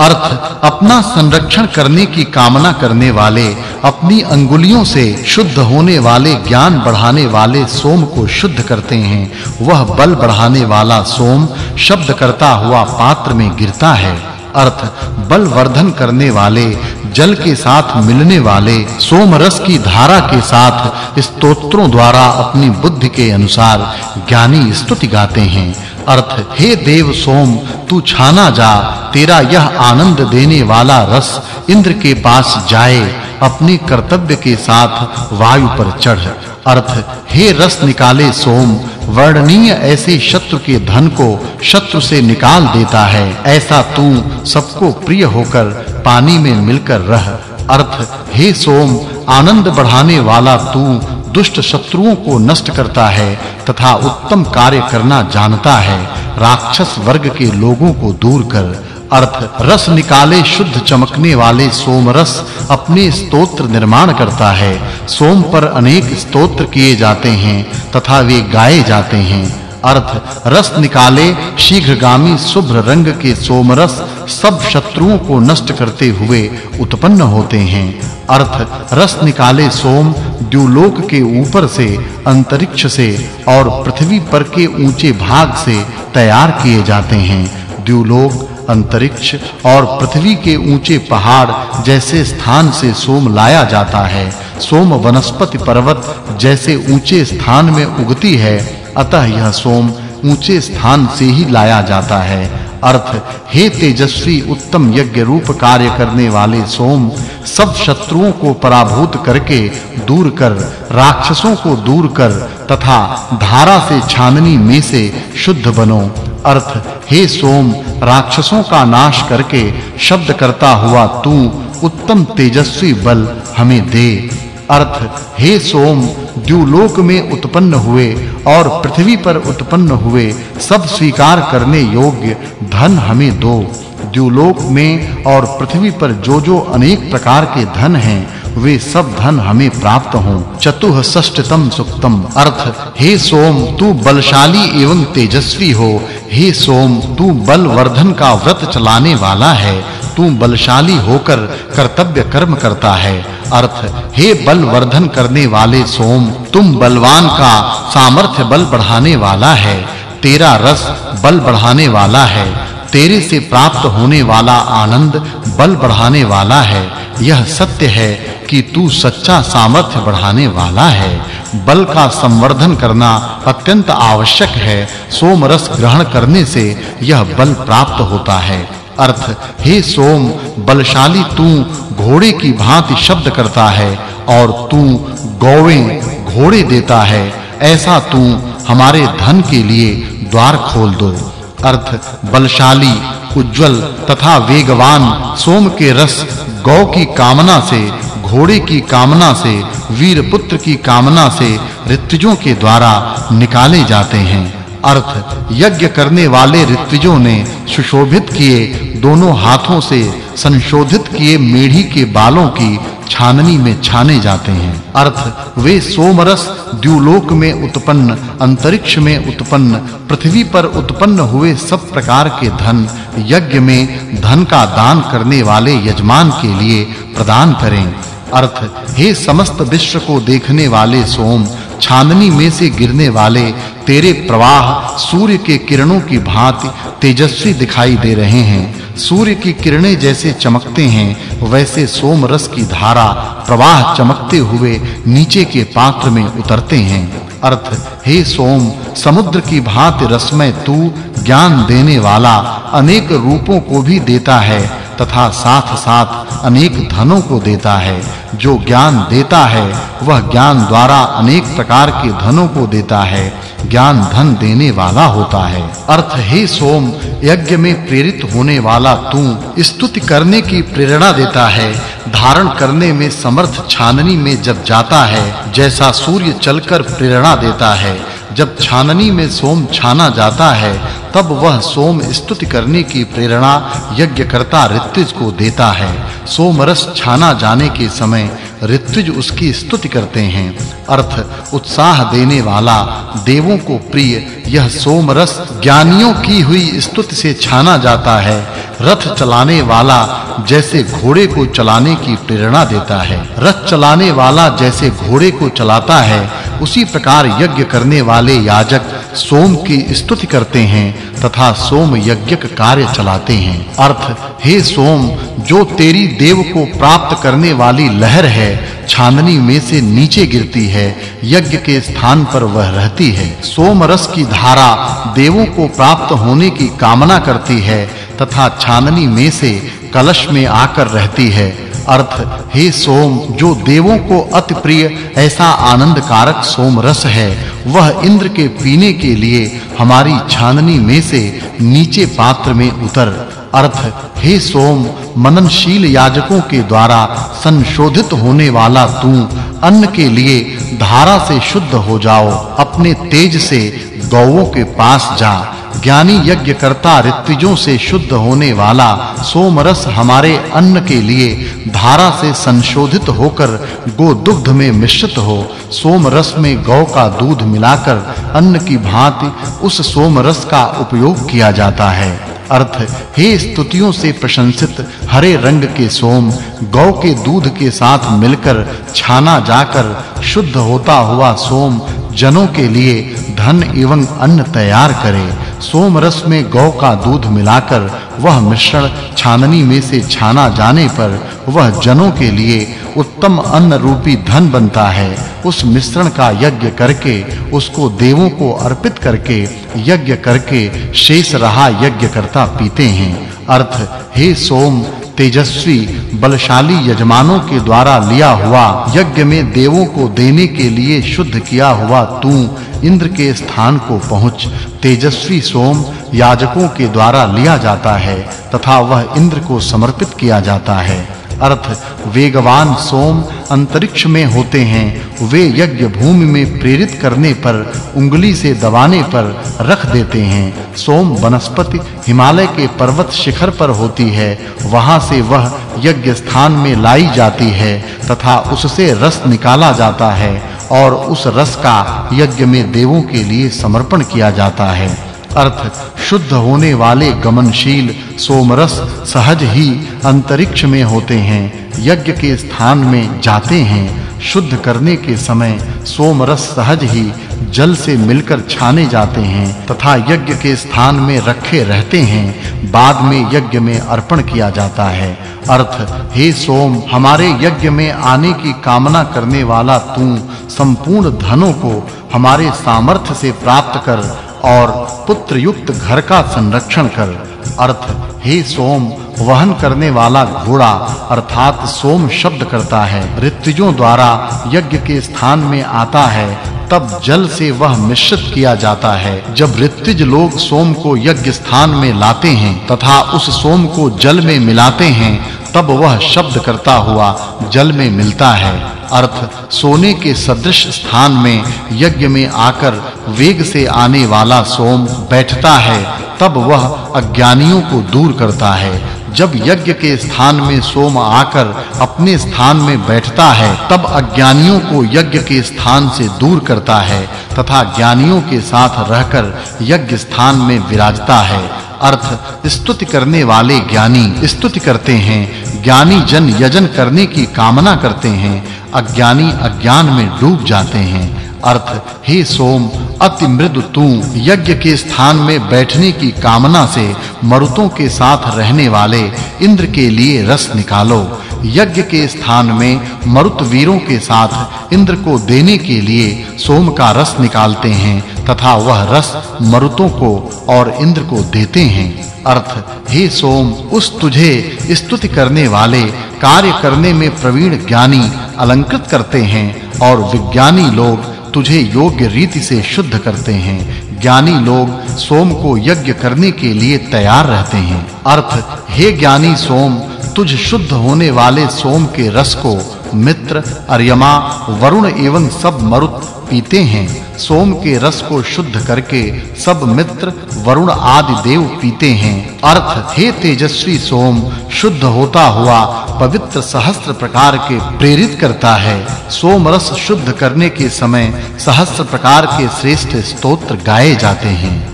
अर्थ, अपना संरक्षण करने की कामना करने वाले, अपनी अंगुलियों से शुद्ध होने वाले, ज्ञान बढ़ाने वाले सोम को शुद्ध करते हैं। वह बल बढ़ाने वाला सोम शब्द करता हुआ पात्र में गिरता है। अर्थ, बल वर्धन करने वाले, जल के साथ मिलने वाले सोम रस की धारा के साथ स्तोत्रों द्वारा अपनी बुद्धि के अनुसार ज्ञानी स्तुति गाते हैं। अर्थ हे देव सोम, तू छाना जा, तेरा यह आनंद देने वाला रस इंद्र के पास जाए, अपने कर्तव्य के साथ वायु पर चढ़। अर्थ हे रस निकाले सोम, वर्णनीय ऐसे शत्रु के धन को शत्रु से निकाल देता है, ऐसा तू सबको प्रिय होकर पानी में मिलकर रह। अर्थ हे सोम, आनंद बढ़ाने वाला तू दुष्ट शत्रुओं को नष्ट करता है तथा उत्तम कार्य करना जानता है। राक्षस वर्ग के लोगों को दूर कर, अर्थ, रस निकाले, शुद्ध चमकने वाले सोम रस अपने स्तोत्र निर्माण करता है। सोम पर अनेक स्तोत्र किए जाते हैं तथा वे गाए जाते हैं। अर्थ, रस निकाले, शीघ्रगामी शुभ्र रंग के सोम रस सब शत्रुओं को नष्ट करते हुए उत्पन्न होते हैं। अर्थ, रस निकाले सोम, द्युलोक के ऊपर से, अंतरिक्ष से और पृथ्वी पर के ऊँचे भाग से तैयार किए जाते हैं। द्युलोक, अंतरिक्ष और पृथ्वी के ऊँचे पहाड़ जैसे स्थान से सोम लाया जाता है। सोम वनस्पति पर्वत जैसे ऊँचे स्थान में उगती है। अतः यह सोम ऊँचे स्थान से ही लाया जाता है। अर्थ, हे तेजस्वी, उत्तम यज्ञ रूप कार्य करने वाले सोम, सब शत्रुओं को पराभूत करके दूर कर, राक्षसों को दूर कर, तथा धारा से छाननी में से शुद्ध बनो। अर्थ, हे सोम, राक्षसों का नाश करके शब्द करता हुआ तू, उत्तम तेजस्वी बल हमें दे। अर्थ, हे सोम द्युलोक में उत्पन्न हुए और पृथ्वी पर उत्पन्न हुए सब स्वीकार करने योग्य धन हमें दो। द्युलोक में और पृथ्वी पर जो जो अनेक प्रकार के धन हैं, वे सब धन हमें प्राप्त हों। चतुः षष्ठतम सुक्तम। अर्थ, हे सोम, तू बलशाली एवं तेजस्वी हो। हे सोम, तू बल वर्धन का व्रत चलाने वाला है। तू बलशाली होकर कर्तव्य कर्म करता है। अर्थ, हे बल वर्धन करने वाले सोम, तुम बलवान का सामर्थ्य बल बढ़ाने वाला है। तेरा रस बल बढ़ाने वाला है। तेरे से प्राप्त होने वाला आनंद बल बढ़ाने वाला है। यह सत्य है कि तू सच्चा सामर्थ्य बढ़ाने वाला है। बल का संवर्धन करना अत्यंत आवश्यक है। सोम रस ग्रहण करने से यह बल प्राप्त होता है। अर्थ, हे सोम, बलशाली तू घोड़े की भांति शब्द करता है और तू गौवें घोड़े देता है। ऐसा तू हमारे धन के लिए द्वार खोल दो। अर्थ, बलशाली, उज्जवल तथा वेगवान सोम के रस गौ की कामना से, घोड़े की कामना से, वीर पुत्र की कामना से ऋतुजों के द्वारा निकाले जाते हैं। अर्थ, यज्ञ करने वाले ऋतुजों ने सुशोभित किए दोनों हाथों से, संशोधित किए मेढ़ी के बालों की छाननी में छाने जाते हैं। अर्थ, वे सोमरस द्युलोक में उत्पन्न, अंतरिक्ष में उत्पन्न, पृथ्वी पर उत्पन्न हुए सब प्रकार के धन, यज्ञ में धन का दान करने वाले यजमान के लिए प्रदान करें। अर्थ, हे समस्त विश्व को देखने वाले सोम, छाननी में से गिरने वाले तेरे प्रवाह सूर्य के किरणों की भांति तेजस्वी दिखाई दे रहे हैं। सूर्य की किरणें जैसे चमकते हैं, वैसे सोम रस की धारा प्रवाह चमकते हुए नीचे के पात्र में उतरते हैं। अर्थ, हे सोम, समुद्र की भांति रसमय तू ज्ञान देने वाला अनेक रूपों को भी देता है तथा साथ-साथ अनेक धनों को देता है। जो ज्ञान देता है, वह ज्ञान द्वारा अनेक प्रकार के धनों को देता है। ज्ञान धन देने वाला होता है। अर्थ हे सोम, यज्ञ में प्रेरित होने वाला तू स्तुति करने की प्रेरणा देता है। धारण करने में समर्थ छाननी में जब जाता है, जैसा सूर्य चलकर प्रेरणा देता है। जब छाननी में सोम छाना जाता है, तब वह सोम स्तुति करने की प्रेरणा यज्ञ करता ऋत्विज को देता है। सोम रस छाना जाने के समय ऋत्विज उसकी स्तुति करते हैं। अर्थ, उत्साह देने वाला, देवों को प्रिय, यह सोम रस ज्ञानियों की हुई स्तुति से छाना जाता है। रथ चलाने वाला जैसे घोड़े को चलाने की प्रेरणा देता है। रथ चलाने वाला जैसे घोड़े को चलाता है, उसी प्रकार यज्ञ करने वाले याजक सोम की स्तुति करते हैं तथा सोम यज्ञक कार्य चलाते हैं। अर्थ, हे सोम, जो तेरी देव को प्राप्त करने वाली लहर है, छाननी में से नीचे गिरती है, यज्ञ के स्थान पर वह रहती है। सोम रस की धारा देवों को प्राप्त होने की कामना करती है तथा छाननी में से कलश में आकर रहती है। अर्थ, हे सोम, जो देवों को अति प्रिय, ऐसा आनंद कारक सोम रस है। वह इंद्र के पीने के लिए हमारी छाननी में से नीचे पात्र में उतर। अर्थ, हे सोम, मननशील याजकों के द्वारा संशोधित होने वाला तू, अन्न के लिए धारा से शुद्ध हो जाओ। अपने तेज से गौओं के पास जा। ज्ञानी यज्ञ करता ऋत्विजों से शुद्ध होने वाला सोमरस हमारे अन्न के लिए धारा से संशोधित होकर गो दुग्ध में मिश्रित हो, सोमरस में गौ का दूध मिलाकर अन्न की भांति उस सोमरस का उपयोग किया जाता है। अर्थ, हे स्तुतियों से प्रशंसित हरे रंग के सोम, गौ के दूध के साथ मिलकर छाना जाकर शुद्ध होता हुआ सोम, जनों के लिए धन एवं अन्न तैयार करे। सोम रस में गौ का दूध मिलाकर वह मिश्रण छाननी में से छाना जाने पर वह जनों के लिए उत्तम अन्न रूपी धन बनता है। उस मिश्रण का यज्ञ करके, उसको देवों को अर्पित करके, यज्ञ करके शेष रहा यज्ञकर्ता पीते हैं। अर्थ, हे सोम तेजस्वी, बलशाली यजमानों के द्वारा लिया हुआ, यज्ञ में देवों को देने के लिए शुद्ध किया हुआ तू इंद्र के स्थान को पहुँच। तेजस्वी सोम याजकों के द्वारा लिया जाता है, तथा वह इंद्र को समर्पित किया जाता है। अर्थ, वेगवान सोम अंतरिक्ष में होते हैं। वे यज्ञ भूमि में प्रेरित करने पर, उंगली से दबाने पर रख देते हैं। सोम वनस्पति हिमालय के पर्वत शिखर पर होती है। वहाँ से वह यज्ञ स्थान में लाई जाती है तथा उससे रस निकाला जाता है और उस रस का यज्ञ में देवों के लिए समर्पण किया जाता है। अर्थ, शुद्ध होने वाले गमनशील, सोमरस, सहज ही अंतरिक्ष में होते हैं, यज्ञ के स्थान में जाते हैं, शुद्ध करने के समय सोमरस सहज ही जल से मिलकर छाने जाते हैं, तथा यज्ञ के स्थान में रखे रहते हैं, बाद में यज्ञ में अर्पण किया जाता है। अर्थ, हे सोम, हमारे यज्ञ में आने की कामना करने वाला तू संपूर्ण धनों को हमारे सामर्थ्य से प्राप्त कर और पुत्र युक्त घर का संरक्षण कर। अर्थ, हे सोम, वहन करने वाला घोड़ा, अर्थात सोम शब्द करता है, ऋत्विजों द्वारा यज्ञ के स्थान में आता है, तब जल से वह मिश्रित किया जाता है। जब ऋत्विज लोग सोम को यज्ञ स्थान में लाते हैं, तथा उस सोम को जल में मिलाते हैं तब वह शब्द करता हुआ जल में मिलता है। अर्थ, सोने के सदृश स्थान में यज्ञ में आकर वेग से आने वाला सोम बैठता है, तब वह अज्ञानियों को दूर करता है। जब यज्ञ के स्थान में सोम आकर अपने स्थान में बैठता है, तब अज्ञानियों को यज्ञ के स्थान से दूर करता है, तथा ज्ञानियों के साथ रहकर यज्ञ स्थान में विराजता है। अर्थ, स्तुति करने वाले ज्ञानी स्तुति करते हैं, ज्ञानी जन यजन करने की कामना करते हैं, अज्ञानी अज्ञान में डूब जाते हैं। अर्थ, हे सोम, अति मृदु तू, यज्ञ के स्थान में बैठने की कामना से मरुतों के साथ रहने वाले इंद्र के लिए रस निकालो। यज्ञ के स्थान में मरुत वीरों के साथ इंद्र को देने के लिए सोम का रस निकालते हैं, तथा वह रस मरुतों को और इंद्र को देते हैं। अर्थ, हे सोम, उस तुझे स्तुति करने वाले, कार्य करने में प्रवीण ज्ञानी अलंकृत करते हैं, और विज्ञानी लोग तुझे योग्य रीति से शुद्ध करते हैं। ज्ञानी लोग सोम को यज्ञ करने के लिए तैयार रहते हैं। अर्थ, हे ज्ञानी सोम तुझ शुद्ध होने वाले सोम के रस को मित्र, अर्यमा, वरुण एवं सब मरुत पीते हैं। सोम के रस को शुद्ध करके सब मित्र, वरुण आदि देव पीते हैं। अर्थ, हे तेजस्वी सोम, शुद्ध होता हुआ पवित्र सहस्त्र प्रकार के प्रेरित करता है। सोम रस शुद्ध करने के समय सहस्त्र प्रकार के श्रेष्ठ स्तोत्र गाए जाते हैं।